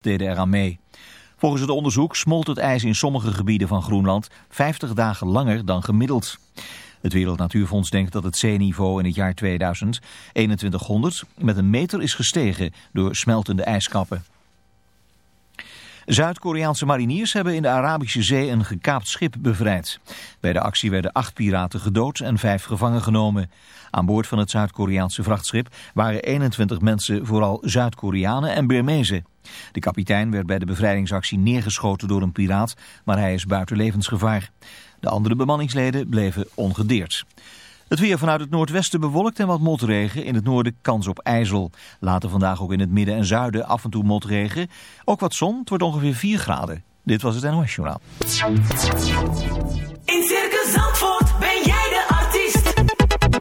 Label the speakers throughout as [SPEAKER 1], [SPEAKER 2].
[SPEAKER 1] deden eraan mee. Volgens het onderzoek smolt het ijs in sommige gebieden van Groenland 50 dagen langer dan gemiddeld. Het Wereld Natuurfonds denkt dat het zeeniveau in het jaar 2000, 2100, met een meter is gestegen door smeltende ijskappen. Zuid-Koreaanse mariniers hebben in de Arabische Zee een gekaapt schip bevrijd. Bij de actie werden acht piraten gedood en vijf gevangen genomen. Aan boord van het Zuid-Koreaanse vrachtschip waren 21 mensen, vooral Zuid-Koreanen en Burmezen. De kapitein werd bij de bevrijdingsactie neergeschoten door een piraat, maar hij is buiten levensgevaar. De andere bemanningsleden bleven ongedeerd. Het weer vanuit het noordwesten bewolkt en wat motregen. In het noorden kans op ijzel. Later vandaag ook in het midden en zuiden af en toe motregen. Ook wat zon. Het wordt ongeveer 4 graden. Dit was het NOS Journaal.
[SPEAKER 2] In Circus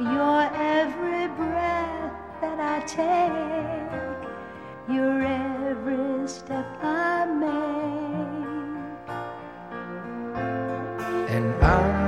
[SPEAKER 3] Your every breath that I take, your every step I make. And
[SPEAKER 4] I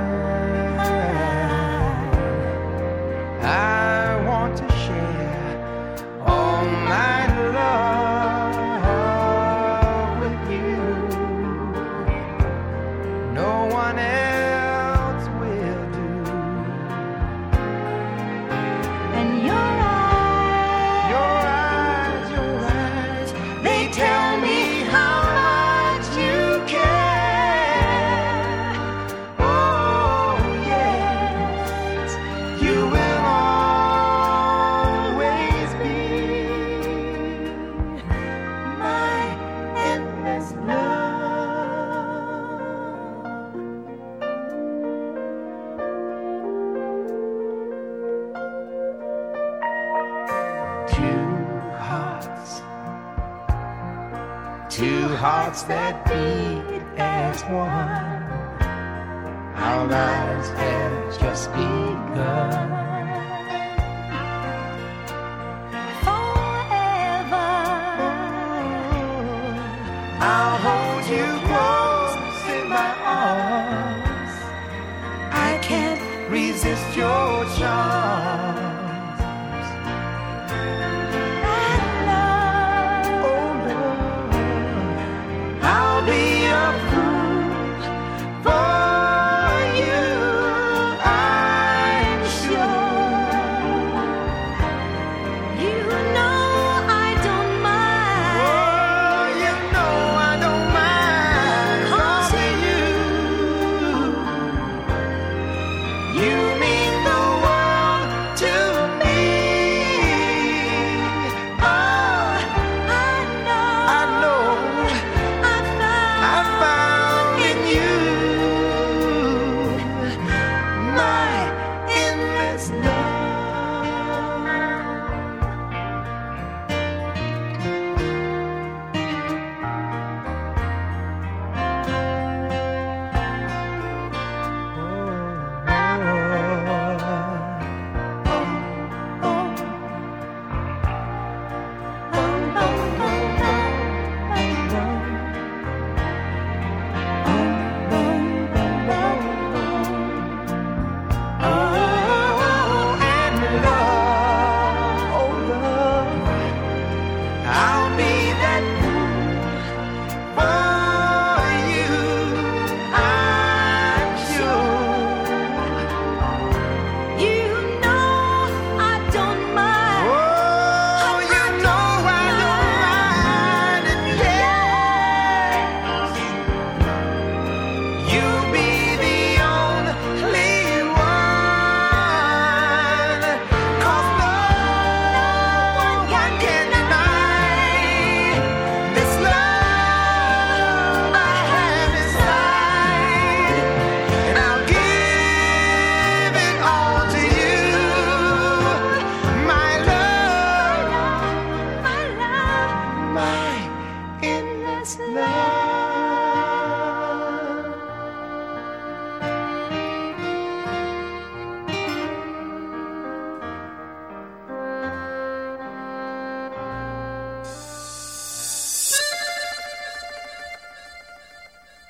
[SPEAKER 4] just be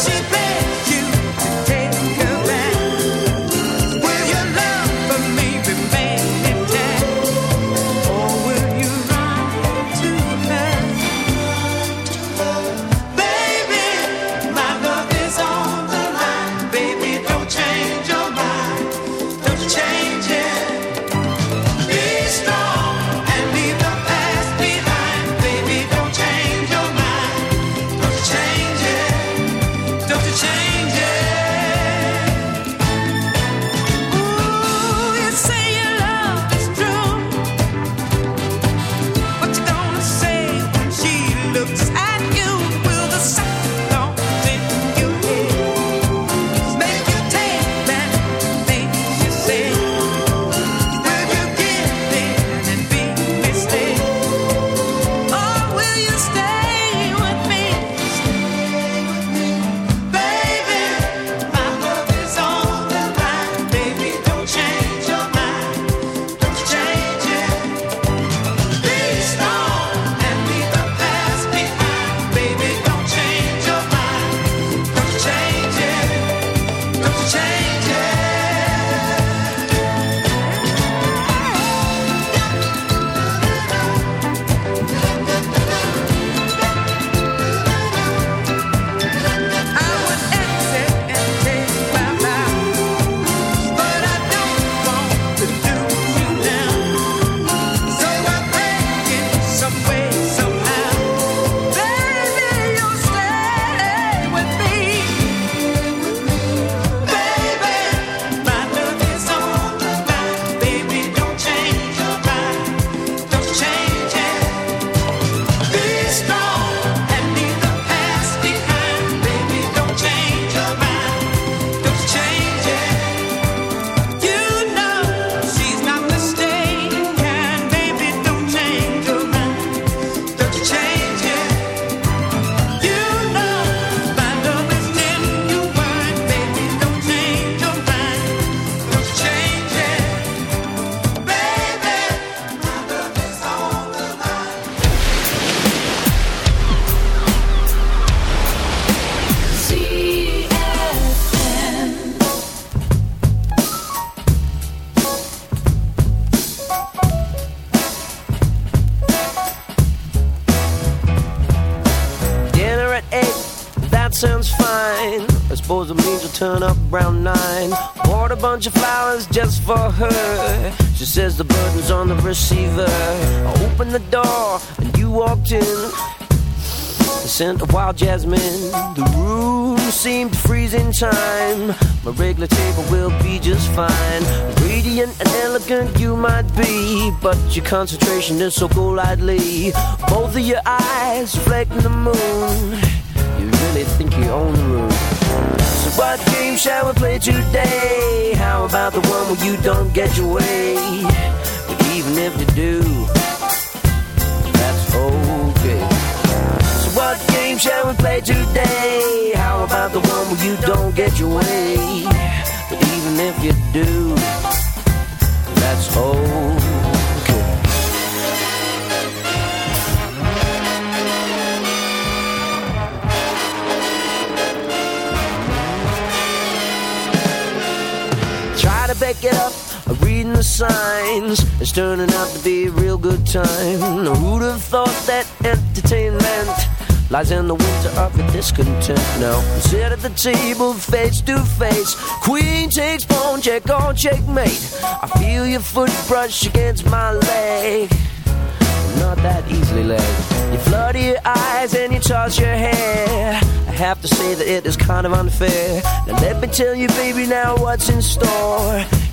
[SPEAKER 2] she
[SPEAKER 5] receiver. I opened the door and you walked in. The scent of wild jasmine. The room seemed to freeze in time. My regular table will be just fine. Radiant and elegant you might be, but your concentration is so golightly. Both of your eyes reflecting the moon. You really think you own the room. So what game shall we play today? How about the one where you don't get your way? If you do, that's okay. So what game shall we play today? How about the one where you don't get your way? But even if you do, that's okay. Try to it up, reading the signs. It's turning out to be a real good time. Now, who'd have thought that entertainment lies in the winter of your discontent? Now, sit at the table face to face. Queen takes pawn, check on checkmate. I feel your foot brush against my leg not that easily led. You flutter your eyes and you toss your hair. I have to say that it is kind of unfair. Now let me tell you, baby, now what's in store.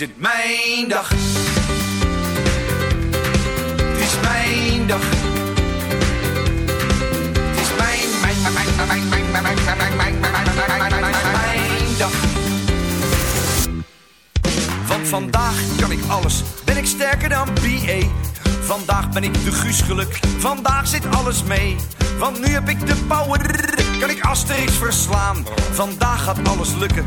[SPEAKER 6] is het mijn dag. Het is mijn dag. Het is
[SPEAKER 7] mijn, mijn, mijn, mijn, mijn, mijn, mijn, mijn, mijn, mijn, mijn, mijn,
[SPEAKER 6] mijn, dag. Want vandaag kan ik alles, ben ik sterker dan PE. Vandaag ben ik de guusgeluk, vandaag zit alles mee. Want nu heb ik de power, kan ik Asterix verslaan. Vandaag gaat alles lukken,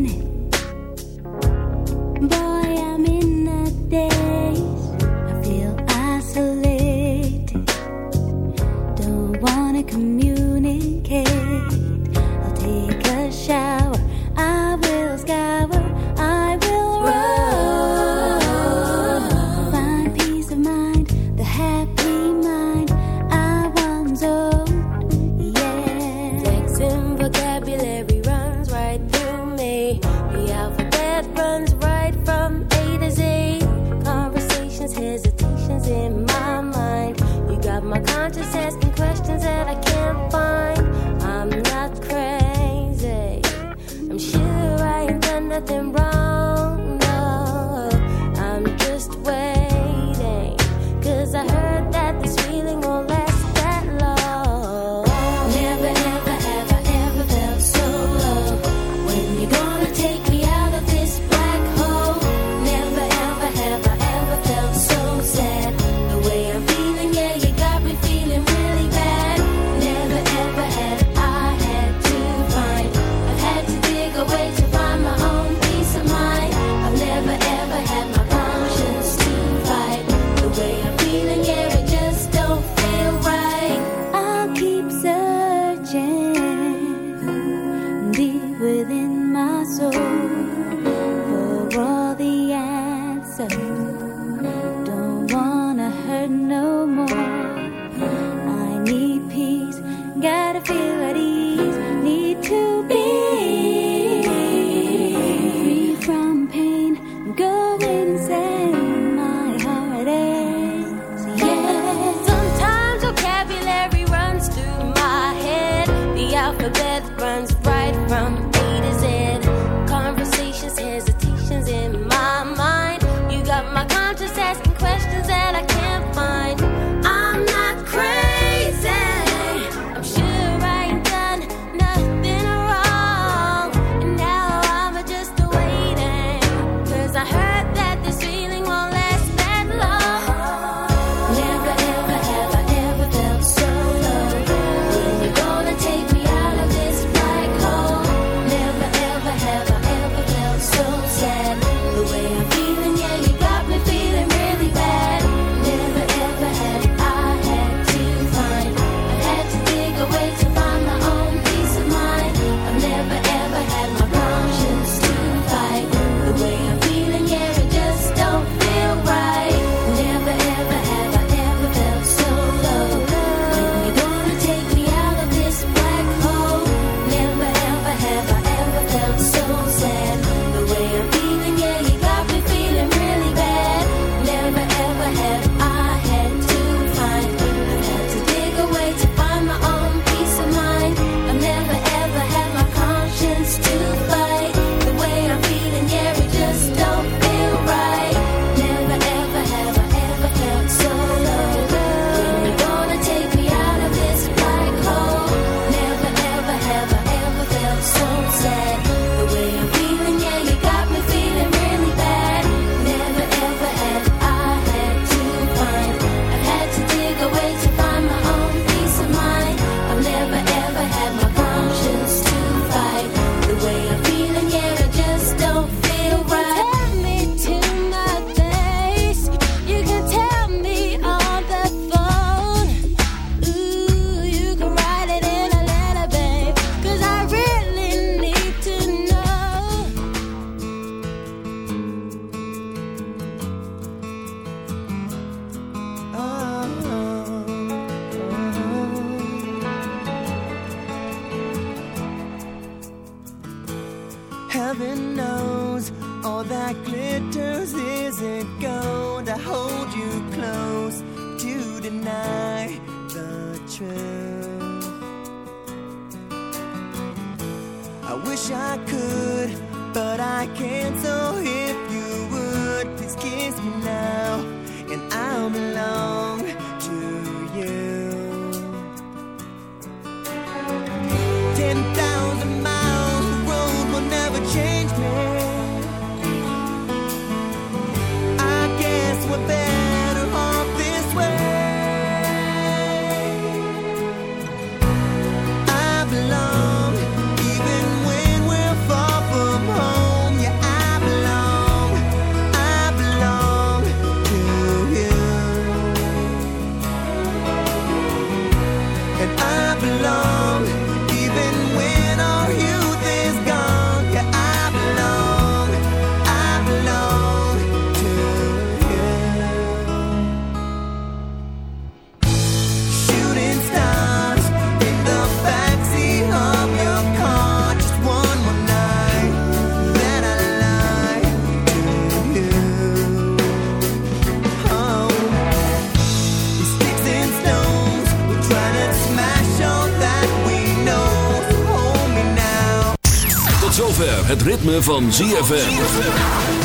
[SPEAKER 8] Het ritme van ZFM.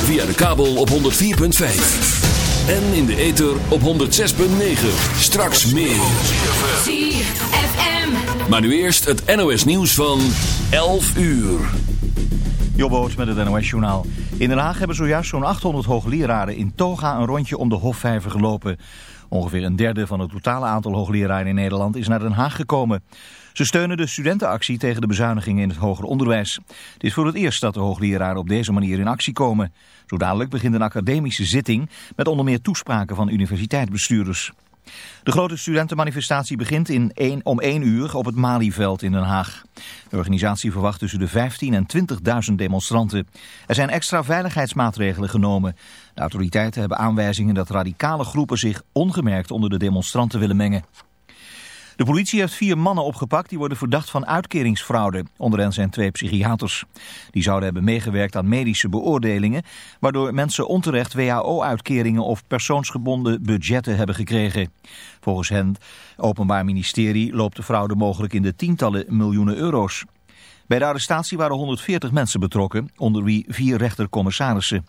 [SPEAKER 8] Via de kabel op 104.5. En in de ether op 106.9. Straks meer.
[SPEAKER 9] ZFM.
[SPEAKER 8] Maar nu eerst het NOS nieuws van 11 uur.
[SPEAKER 1] Jobboot met het NOS Journaal. In Den Haag hebben zojuist zo'n 800 hoogleraren in toga een rondje om de Hofvijver gelopen. Ongeveer een derde van het totale aantal hoogleraren in Nederland is naar Den Haag gekomen. Ze steunen de studentenactie tegen de bezuinigingen in het hoger onderwijs. Het is voor het eerst dat de hoogleraren op deze manier in actie komen. Zo dadelijk begint een academische zitting met onder meer toespraken van universiteitsbestuurders. De grote studentenmanifestatie begint in om 1 uur op het Malieveld in Den Haag. De organisatie verwacht tussen de 15 en 20.000 demonstranten. Er zijn extra veiligheidsmaatregelen genomen. De autoriteiten hebben aanwijzingen dat radicale groepen zich ongemerkt onder de demonstranten willen mengen. De politie heeft vier mannen opgepakt die worden verdacht van uitkeringsfraude. Onder hen zijn twee psychiaters. Die zouden hebben meegewerkt aan medische beoordelingen... waardoor mensen onterecht WHO-uitkeringen of persoonsgebonden budgetten hebben gekregen. Volgens hen, Openbaar Ministerie, loopt de fraude mogelijk in de tientallen miljoenen euro's. Bij de arrestatie waren 140 mensen betrokken, onder wie vier rechtercommissarissen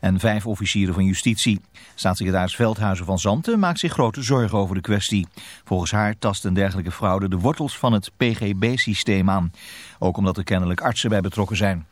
[SPEAKER 1] en vijf officieren van justitie. Staatssecretaris Veldhuizen van Zanten maakt zich grote zorgen over de kwestie. Volgens haar tast een dergelijke fraude de wortels van het PGB-systeem aan. Ook omdat er kennelijk artsen bij betrokken zijn.